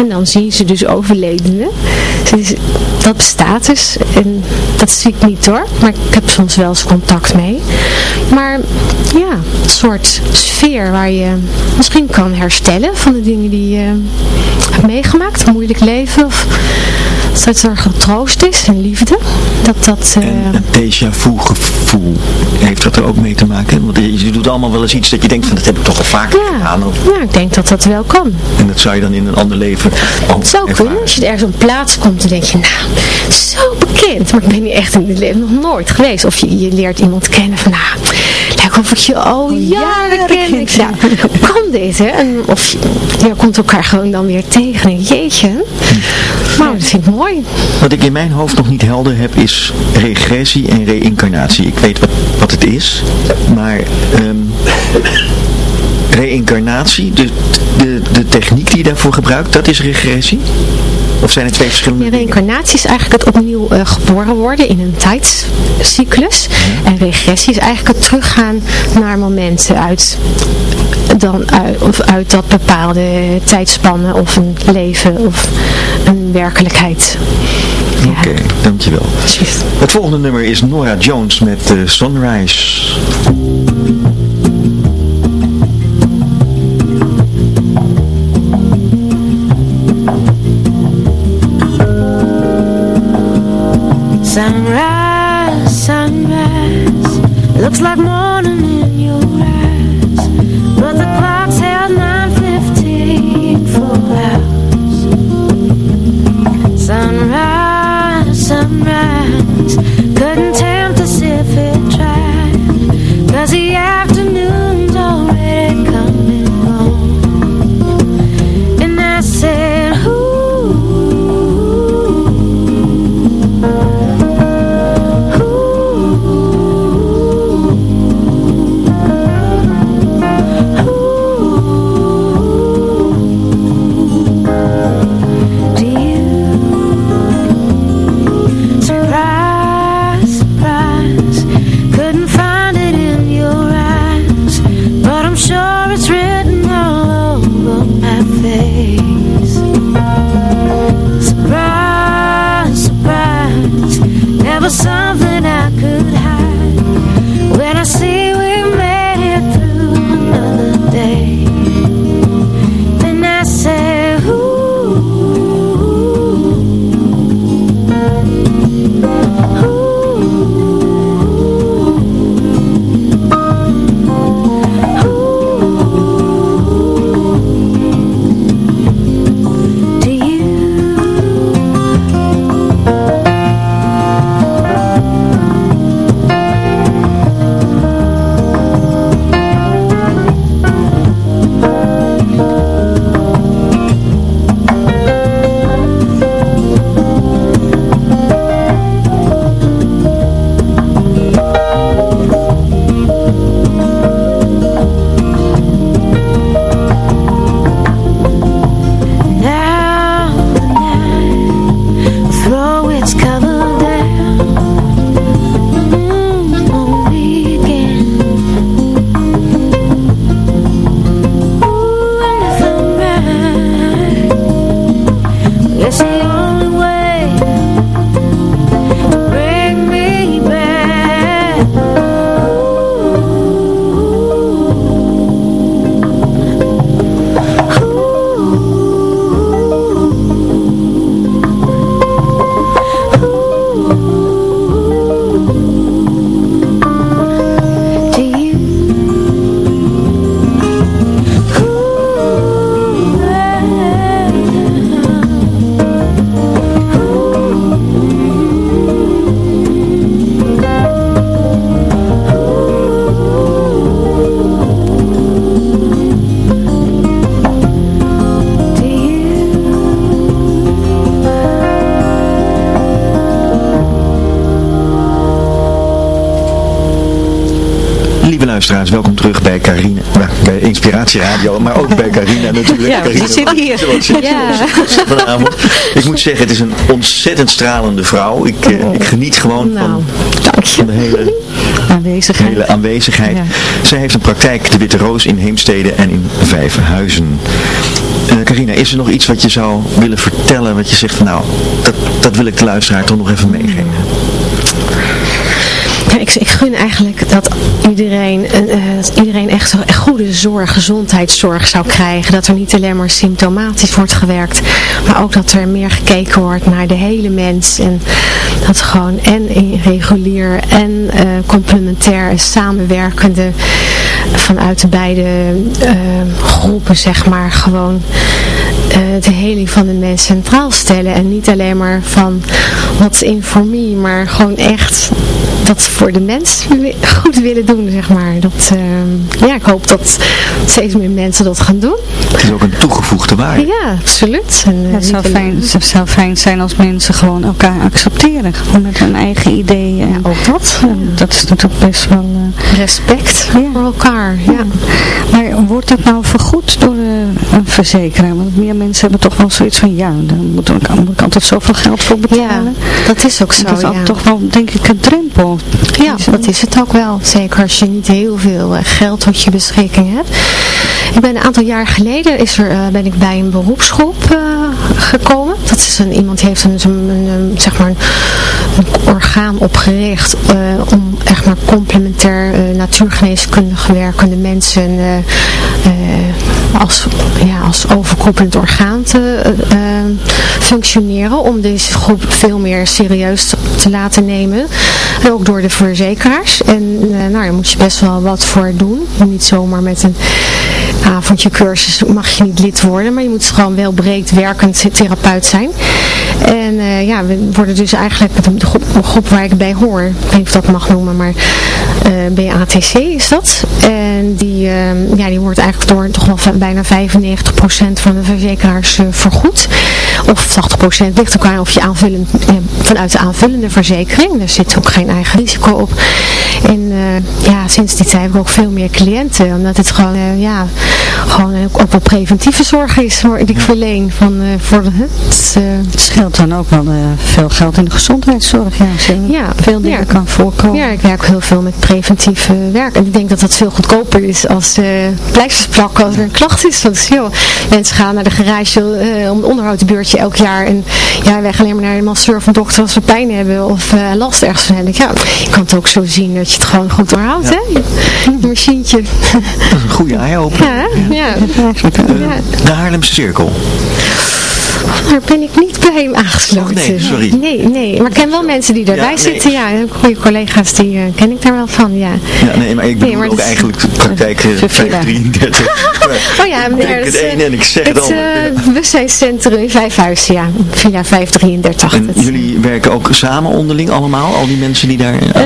En dan zien ze dus overledenen. Dat bestaat dus. En dat zie ik niet hoor. Maar ik heb soms wel eens contact mee. Maar ja, een soort sfeer waar je misschien kan herstellen van de dingen die je hebt meegemaakt. Een moeilijk leven. Of dat er getroost is en liefde. Dat dat... Uh... een déjà vu gevoel. Heeft dat er ook mee te maken? Want je doet allemaal wel eens iets dat je denkt van dat heb ik toch al vaker ja. gedaan. Of... Ja, ik denk dat dat wel kan. En dat zou je dan in een ander leven ook Zo kunnen. Als je ergens op plaats komt, dan denk je, nou, zo bekend. Maar ik ben hier echt in dit leven nog nooit geweest. Of je, je leert iemand kennen van, nou, lijkt of ik je al jaren ken. Ik ja, kan dit, hè? En of je, je komt elkaar gewoon dan weer tegen. En jeetje. Maar dat vind ik mooi. Wat ik in mijn hoofd nog niet helder heb is regressie en reïncarnatie. Ik weet wat, wat het is, maar um, reïncarnatie, de, de, de techniek die je daarvoor gebruikt, dat is regressie? Of zijn het twee verschillende ja, Reïncarnatie is eigenlijk het opnieuw uh, geboren worden in een tijdscyclus. En regressie is eigenlijk het teruggaan naar momenten uit, dan uit, of uit dat bepaalde tijdspannen of een leven of een werkelijkheid. Ja. Oké, okay, dankjewel. Het volgende nummer is Nora Jones met uh, Sunrise. Sunrise, Looks like maar ook bij Carina natuurlijk. Ja, Carina, zitten hier. ja. vanavond. Ik moet zeggen, het is een ontzettend stralende vrouw. Ik, uh, ik geniet gewoon nou, van, van, de hele aanwezigheid. hele aanwezigheid. Ja. Zij heeft een praktijk, de Witte Roos, in Heemstede en in Vijfhuizen. Uh, Carina, is er nog iets wat je zou willen vertellen, wat je zegt, van, nou, dat, dat wil ik de luisteraar toch nog even meegeven? Ik, ik gun eigenlijk dat iedereen, uh, dat iedereen echt, goede zorg, gezondheidszorg zou krijgen. Dat er niet alleen maar symptomatisch wordt gewerkt, maar ook dat er meer gekeken wordt naar de hele mens. En dat gewoon en regulier en uh, complementair en samenwerkende vanuit de beide groepen, zeg maar, gewoon de heling van de mens centraal stellen. En niet alleen maar van wat informie, maar gewoon echt dat voor de mens goed willen doen, zeg maar. Dat, uh, ja, ik hoop dat steeds meer mensen dat gaan doen. Het is ook een toegevoegde waarde. Ja, absoluut. En, uh, het, zou fijn, het zou fijn zijn als mensen gewoon elkaar accepteren. Gewoon met hun eigen ideeën. Ja, ook dat. Ja. Dat is natuurlijk best wel... Uh, Respect voor elkaar, ja. Maar wordt dat nou vergoed door een verzekeraar? Want meer mensen hebben toch wel zoiets van, ja, daar moet ik, moet ik altijd zoveel geld voor betalen. Ja, dat is ook zo, Dat is toch wel, denk ik, een drempel. Ja, dat is het ook wel. Zeker als je niet heel veel geld tot je beschikking hebt. Ik ben een aantal jaar geleden is er, uh, ben ik bij een beroepsgroep uh, gekomen. Dat is een, iemand heeft een, zeg maar een, orgaan opgericht uh, om echt maar complementair natuurgeneeskundig werkende mensen als, ja, als overkoepelend orgaan te functioneren. Om deze groep veel meer serieus te laten nemen. En ook door de verzekeraars. En nou, daar moet je best wel wat voor doen. Niet zomaar met een avondje cursus mag je niet lid worden, maar je moet gewoon wel breed werkend therapeut zijn. En uh, ja, we worden dus eigenlijk groep, de groep, waar ik bij hoor, ik weet niet of dat mag noemen, maar uh, BATC is dat. En die, uh, ja, die wordt eigenlijk door toch wel bijna 95% van de verzekeraars vergoed. Of 80% ligt ook aan of je aanvullend, vanuit de aanvullende verzekering. Daar zit ook geen eigen risico op. En ja, sinds die tijd heb ik ook veel meer cliënten, omdat het gewoon, ja, gewoon ook wel preventieve zorg is hoor, die ik verleen van, uh, voor de, het, uh, het scheelt dan ook wel veel geld in de gezondheidszorg ja, veel dingen ja. kan voorkomen ja ik werk heel veel met preventief werk en ik denk dat dat veel goedkoper is als pleisters plakken als er een klacht is want joh, mensen gaan naar de garage om een onderhoudbeurtje elk jaar en ja, wij gaan alleen maar naar de masseur een dokter als we pijn hebben of last ergens van hebben. Ja, je kan het ook zo zien dat je het gewoon goed onderhoudt hè, je machientje. Dat is een goede eye-opener ja, ja. De Haarlemse Cirkel. Daar ben ik niet bij hem aangesloten. Oh, nee, sorry. Nee, nee. Maar ik ken wel mensen die daarbij Ja, nee. zitten. Ja, goede collega's, die uh, ken ik daar wel van, ja. Ja, nee, maar ik bedoel Nee, maar ook is- eigenlijk praktijk eh, 533. Oh ja, ik meneer. dat het is, eh, ene en ik zeg het, het eh, bewustzijnscentrum in Vijfhuizen, ja. Via 533. En Dat- jullie werken ook samen onderling allemaal? Al die mensen die daar... Eh,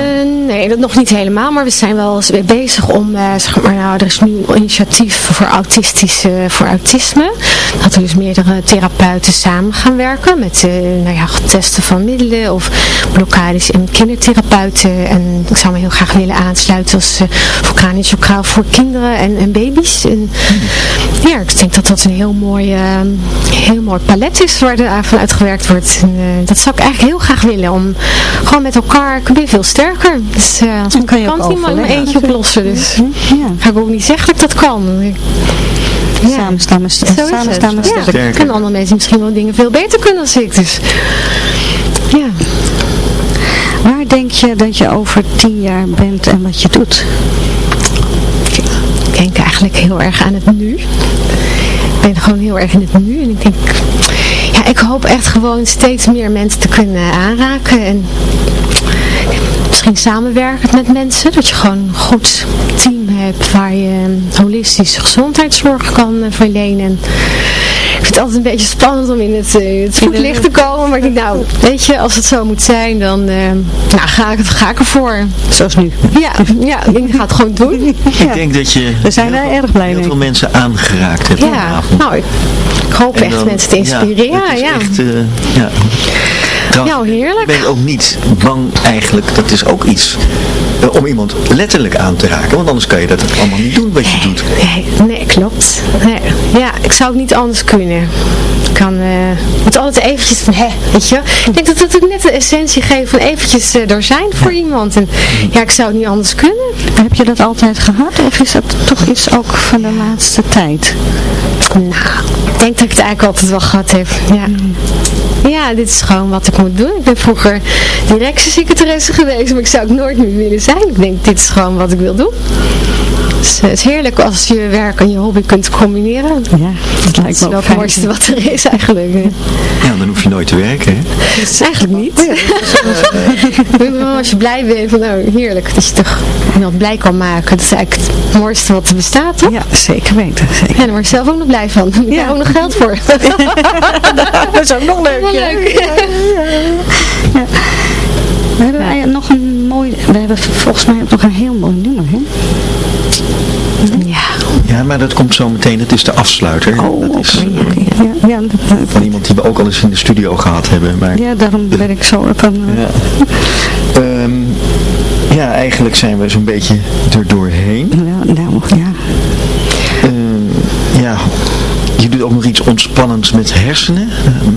nee, dat nog niet helemaal, maar we zijn wel eens bezig om, eh, zeg maar, nou, er is nu een initiatief voor, autistische, voor autisme. Dat er dus meerdere therapeuten samen gaan werken met, eh, nou ja, testen van middelen of blokkades en kindertherapeuten. En ik zou me heel graag willen aansluiten als uh, vulkanisch voor kinderen en, en baby's. Ja, ik denk dat dat een heel mooi, eh, heel mooi palet is waar er van uitgewerkt wordt. Eh, dat zou ik eigenlijk heel graag willen, om gewoon met elkaar, ik ben veel sterker. Dus als Dan ik kan je kan ook het niet maar in mijn overleggen eentje oplossen. Dus Ja. ga ik ook niet zeggen dat ik dat kan. Ja. Samen staan we Samen staan we. Sterker. En andere mensen misschien wel dingen veel beter kunnen dan ik. Dus ja. Waar denk je dat je over tien jaar bent en wat je doet? Ik denk eigenlijk heel erg aan het nu. Ik ben gewoon heel erg in het nu. En ik denk, ja, ik hoop echt gewoon steeds meer mensen te kunnen aanraken. En misschien samenwerken met mensen. Dat je gewoon een goed team hebt waar je holistische gezondheidszorg kan eh, verlenen. En ik vind het altijd een beetje spannend om in het, eh, het voetlicht te komen. Maar ik denk, nou, weet je, als het zo moet zijn, dan eh, nou, ga, ik, ga ik ervoor. Zoals nu. Ja, ja, ik ga het gewoon doen. Ik denk dat je We zijn heel erg blij heel mee. veel mensen aangeraakt hebt Ja, vanavond. nou, ik, ik hoop En echt dan- mensen te inspireren. Ja, het is Ja, echt, eh, ja. Trouwens, Nou, heerlijk. Ik ben ook niet bang eigenlijk, dat is ook iets, eh, om iemand letterlijk aan te raken. Want anders kan je dat allemaal niet doen wat je doet. Nee, nee, klopt. Nee. Ja, ik zou het niet anders kunnen. kan, uh, moet altijd eventjes van, hè, weet je. Ik denk dat dat ook net de essentie geeft van eventjes uh, er zijn voor iemand. En ja, ik zou het niet anders kunnen. Heb je dat altijd gehad of is dat toch iets ook van de laatste tijd? Nou, ik denk dat ik het eigenlijk altijd wel gehad heb. Ja. Ja, dit is gewoon wat ik moet doen. Ik ben vroeger directiesecretaresse geweest, maar ik zou ook nooit meer willen zijn. Ik denk, dit is gewoon wat ik wil doen. Dus, het is heerlijk als je werk en je hobby kunt combineren. Ja, dat lijkt me wel het mooiste wat er is eigenlijk. Ja, dan hoef je nooit te werken, hè? Dus eigenlijk niet. als je blij bent, van nou heerlijk, dat je toch iemand blij kan maken. Dat is eigenlijk het mooiste wat er bestaat, toch? Ja, zeker weten. Zeker. Ja, daar word je zelf ook nog blij van. Daar heb je ook nog geld voor. dat is ook nog leuk. Ja, leuk. Ja. We hebben nog een mooi, we hebben volgens mij ook nog een heel mooi nummer, hè? Ja. Maar dat komt zo meteen. Het is de afsluiter. Oh, dat is okay, ja, ja, van iemand die we ook al eens in de studio gehad hebben. Maar, ja, daarom ben ik zo op een... Ja. Um, ja, eigenlijk zijn we zo'n beetje er doorheen. Ja, nou, ja. Um, ja, je doet ook nog iets ontspannends met hersenen,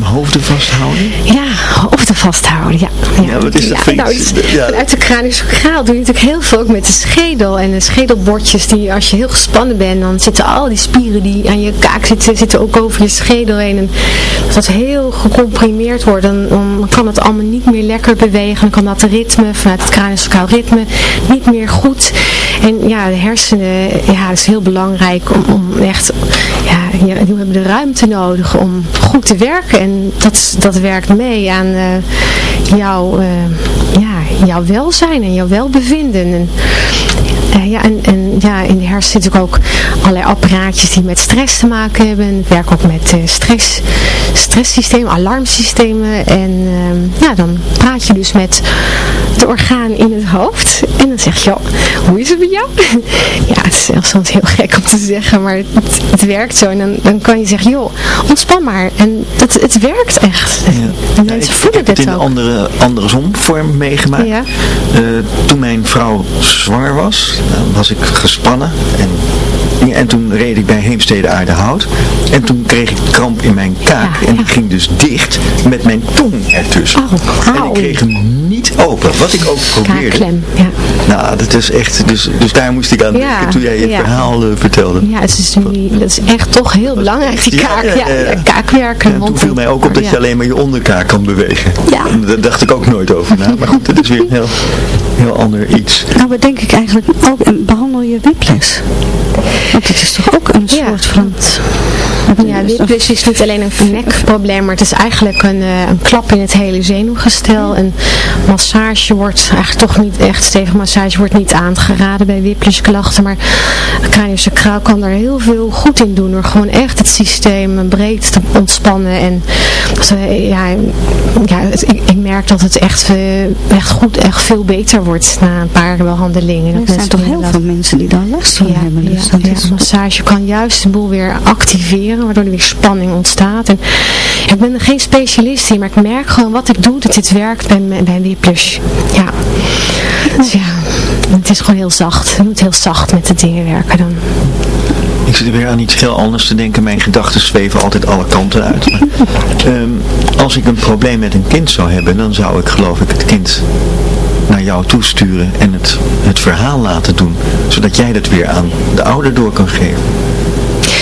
hoofden vasthouden. Ja, hoofden vasthouden, ja. Ja, wat is dat ja, nou, iets, ja. Uit de craniosacraal doe je natuurlijk heel veel ook met de schedel en de schedelbordjes die als je heel gespannen bent, dan zitten al die spieren die aan je kaak zitten, zitten ook over je schedel heen. En als dat heel gecomprimeerd wordt, dan, dan kan het allemaal niet meer lekker bewegen. Dan kan dat ritme, vanuit het craniosacraal ritme, niet meer goed. En ja, de hersenen, ja, is heel belangrijk om, om echt, ja, we hebben ruimte nodig om goed te werken. En dat, dat werkt mee aan uh, jouw, uh, ja, jouw welzijn en jouw welbevinden. En, uh, ja, en, en ja, in de hersenen zitten ook allerlei apparaatjes die met stress te maken hebben. Ik werk ook met stress, stresssystemen, alarmsystemen. En ja, dan praat je dus met de orgaan in het hoofd. En dan zeg je, joh, hoe is het met jou? ja, het is soms heel gek om te zeggen, maar het, het werkt zo. En dan, dan kan je zeggen, joh, ontspan maar. En het, het werkt echt. Ja. Mensen ik, voelen ik heb dit het in ook. een andere, andere vorm meegemaakt. Ja. Uh, toen mijn vrouw zwanger was, was ik gespannen en en toen reed ik bij Heemstede Aardehout. En toen kreeg ik kramp in mijn kaak. Ja, en ja. die ging dus dicht met mijn tong ertussen. Oh, en ik kreeg hem niet open. Wat ik ook probeerde. Kaakklem, ja. Nou, dat is echt... Dus, dus daar moest ik aan Ja, denken toen jij je ja. verhaal uh, vertelde. Ja, het is, nu, dat is echt toch heel belangrijk, die kaak. ja, Ja, ja, ja. ja, kaakwerken. En toen viel mij ook op dat je alleen maar je onderkaak kan bewegen. Ja. Daar dacht ik ook nooit over na. Maar goed, dat is weer heel, heel ander iets. Nou, wat denk ik eigenlijk ook, en behandel je? Want het is toch ook een Ja. soort van... Ja, whiplash is niet alleen een nekprobleem, maar het is eigenlijk een, eh, een klap in het hele zenuwgestel. En massage wordt eigenlijk toch niet echt, stevig massage wordt niet aangeraden bij whiplashklachten. Maar craniosacraal kan daar heel veel goed in doen door gewoon echt het systeem breed te ontspannen. En dus, eh, ja, ja het- ik, ik merk dat het echt, eh, echt goed, echt veel beter wordt na een paar behandelingen. Dat Er zijn toch heel veel mensen die daar last van ja, hebben. Dus ja, dat ja, is massage kan juist de boel weer activeren, waardoor er weer spanning ontstaat. En ik ben er geen specialist in, maar ik merk gewoon wat ik doe, dat dit werkt bij, bij Whiplash. Ja. Dus ja, het is gewoon heel zacht. Je moet heel zacht met de dingen werken dan. Ik zit weer aan iets heel anders te denken. Mijn gedachten zweven altijd alle kanten uit. Maar, ehm, als ik een probleem met een kind zou hebben, dan zou ik geloof ik het kind naar jou toesturen en het, het verhaal laten doen. Zodat jij dat weer aan de ouder door kan geven.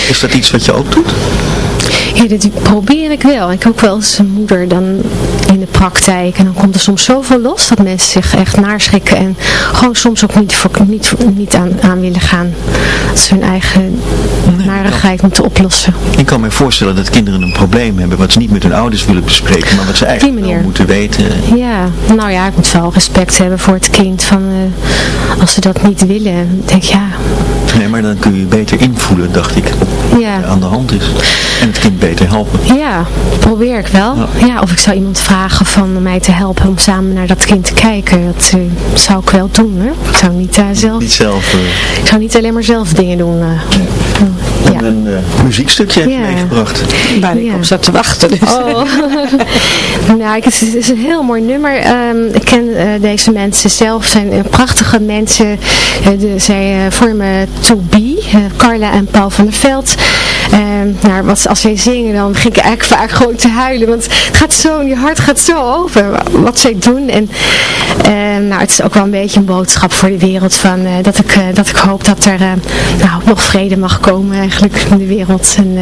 Is dat iets wat je ook doet? Ja, dit probeer ik wel. Ik ook wel een moeder dan in de praktijk. En dan komt er soms zoveel los dat mensen zich echt naarschrikken. En gewoon soms ook niet, voor, niet, niet aan, aan willen gaan. Dat ze hun eigen narigheid moeten oplossen. Ik kan me voorstellen dat kinderen een probleem hebben wat ze niet met hun ouders willen bespreken. Maar wat ze eigenlijk wel moeten weten. Ja, nou ja, ik moet wel respect hebben voor het kind. Van, eh, als ze dat niet willen, denk ik ja, Nee, maar dan kun je je beter invoelen, dacht ik, ja. aan de hand is. En het kind beter helpen. Ja, probeer ik wel. Ja. Ja. of ik zou iemand vragen van mij te helpen om samen naar dat kind te kijken. Dat eh, zou ik wel doen. Hè? Ik zou niet, eh, zelf, Niet zelf... eh, ik zou niet alleen maar zelf dingen doen. Ja. En een eh, muziekstukje heb je Ja. meegebracht. waar ik op zat te wachten. Dus. Oh. nou, ik- het is, een heel mooi nummer. Ehm, ik ken eh, deze mensen zelf. zijn eh, prachtige mensen. De, zij eh, vormen To Be. eh, Carla en Paul van der Veld. nou, wat, als zij zingen, dan ging ik eigenlijk vaak gewoon te huilen. Want het gaat zo, je hart gaat zo open wat zij doen. En nou, het is ook wel een beetje een boodschap voor de wereld van, dat, ik, dat ik hoop dat er nou, nog vrede mag komen eigenlijk in de wereld. En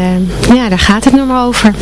ja, daar gaat het nog maar over.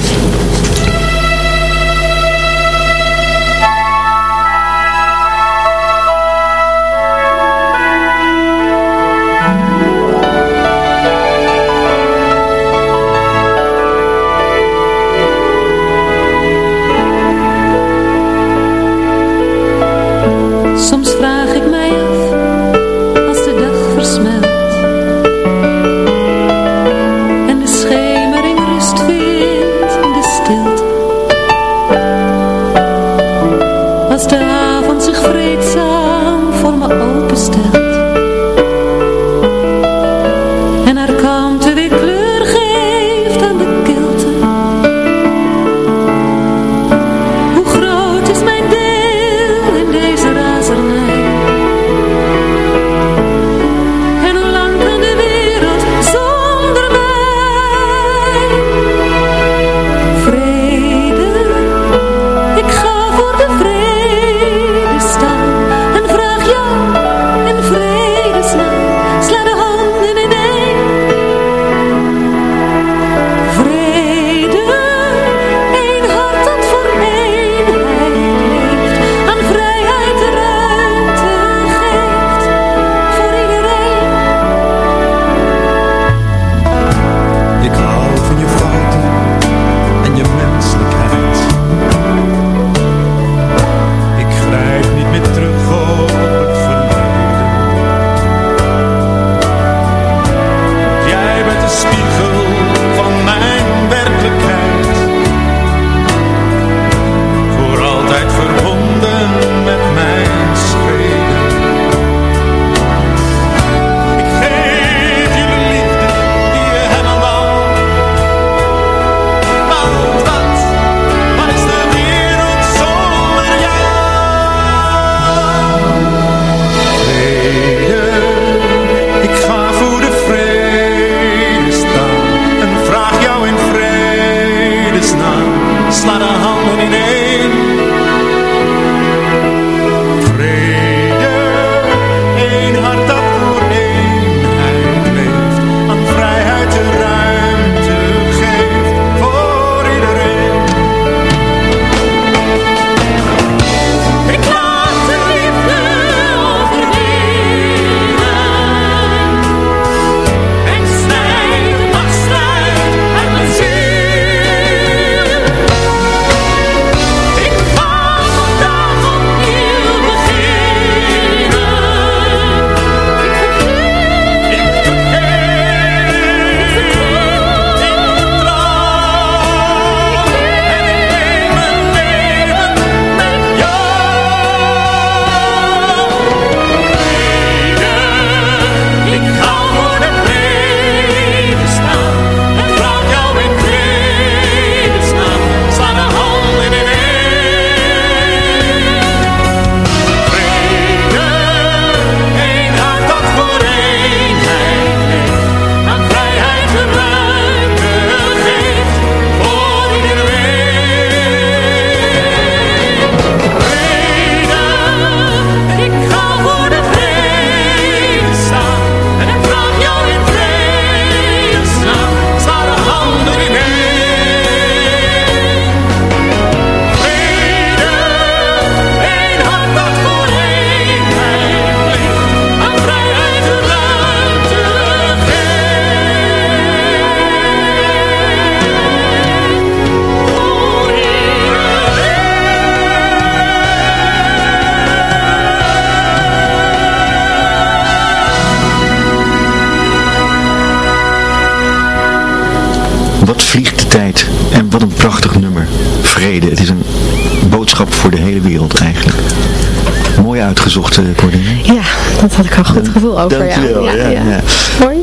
Uitgezocht, uh, Ja, dat had ik al goed gevoel over. Dankjewel. Ja, ja, ja. ja.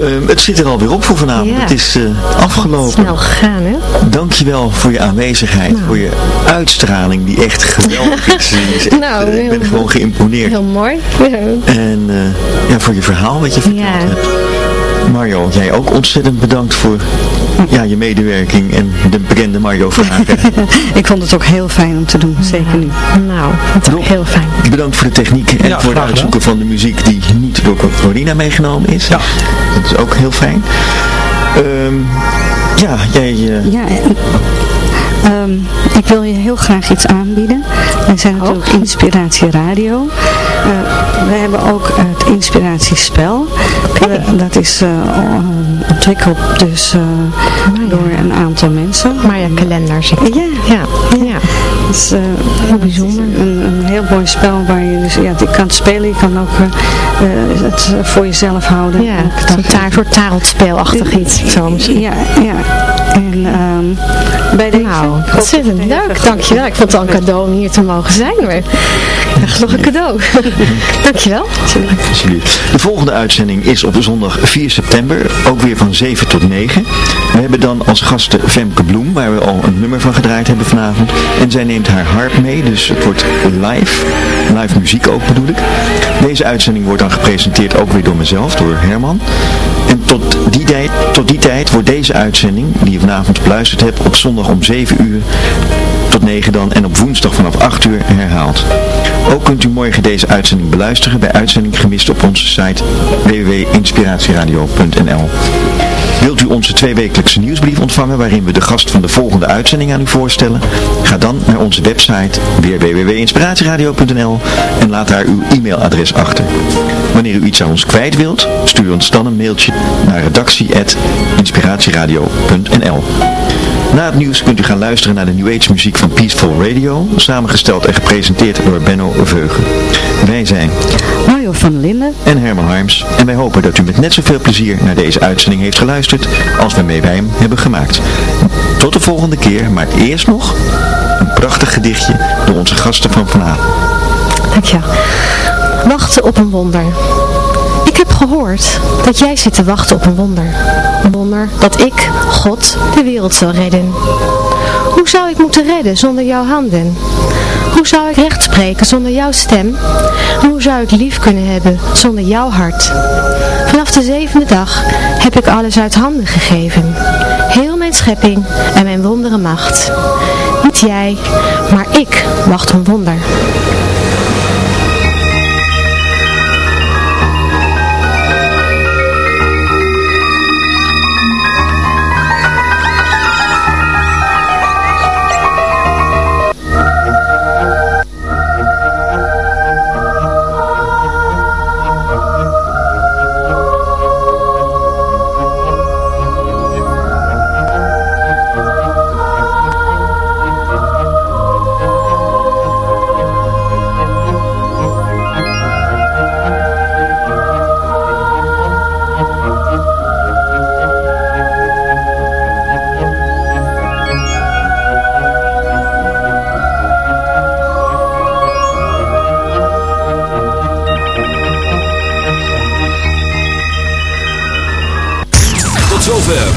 Uh, het zit er alweer op voor vanavond. Het is uh, afgelopen. Snel gegaan, hè? Dankjewel voor je aanwezigheid, nou. voor je uitstraling die echt geweldig is. is nou, ik ben gewoon geïmponeerd. Heel mooi. En ja, voor je verhaal wat je verteld hebt. Mario, jij ook ontzettend bedankt voor ja, je medewerking en de bekende Mario vragen. ik vond het ook heel fijn om te doen, zeker nu. Nou, het is heel fijn. Bedankt voor de techniek en voor het uitzoeken van de muziek die niet door Corina meegenomen is. Ja. Dat is ook heel fijn. Um, ja, jij... Uh... Ja, Um, ik wil je heel graag iets aanbieden. We zijn natuurlijk oh. Inspiratie Radio. Uh, we hebben ook het Inspiratiespel. Okay. Uh, dat is uh, ontwikkeld dus door een aantal mensen. Maya Kalender, zeg Ja, ja. ja. Het is heel bijzonder. Een, een, heel mooi spel waar je dus ja, je kan spelen. Je kan ook het voor jezelf houden. Ja, een soort taartspelachtig iets. Zo Ja, ja. En um, bij deze... Nou, ontzettend leuk. Dankjewel. Ik vond het al een cadeau om hier te mogen zijn. Maar echt nog een cadeau. Dankjewel. De volgende uitzending is op zondag 4 september. Ook weer van 7 tot 9. We hebben dan als gasten Femke Bloem, waar we al een nummer van gedraaid hebben vanavond. En zij neemt haar harp mee, dus het wordt live. Live muziek ook bedoel ik. Deze uitzending wordt dan gepresenteerd ook weer door mezelf, door Herman. En tot die, tijd, tot die tijd wordt deze uitzending, die je vanavond beluisterd hebt, op zondag om 7 uur tot 9 dan en op woensdag vanaf 8 uur herhaald. Ook kunt u morgen deze uitzending beluisteren bij Uitzending Gemist op onze site www.inspiratieradio.nl Wilt u onze tweewekelijkse nieuwsbrief ontvangen waarin we de gast van de volgende uitzending aan u voorstellen? Ga dan naar onze website weer www.inspiratieradio.nl en laat daar uw e-mailadres achter. Wanneer u iets aan ons kwijt wilt, stuur ons dan een mailtje naar redactie.inspiratieradio.nl Na het nieuws kunt u gaan luisteren naar de New Age muziek van Peaceful Radio, samengesteld en gepresenteerd door Benno Wij zijn Mario van Linden en Herman Harms en wij hopen dat u met net zoveel plezier naar deze uitzending heeft geluisterd als we mee bij hem hebben gemaakt. Tot de volgende keer, maar eerst nog een prachtig gedichtje door onze gasten van vanavond. Dankjewel. Wachten op een wonder. Ik heb gehoord dat jij zit te wachten op een wonder. Een wonder dat ik, God, de wereld zal redden. Hoe zou ik moeten redden zonder jouw handen? Hoe zou ik recht spreken zonder jouw stem? hoe zou ik lief kunnen hebben zonder jouw hart? Vanaf de zevende dag heb ik alles uit handen gegeven. Heel mijn schepping en mijn wondere macht. Niet jij, maar ik wacht een wonder.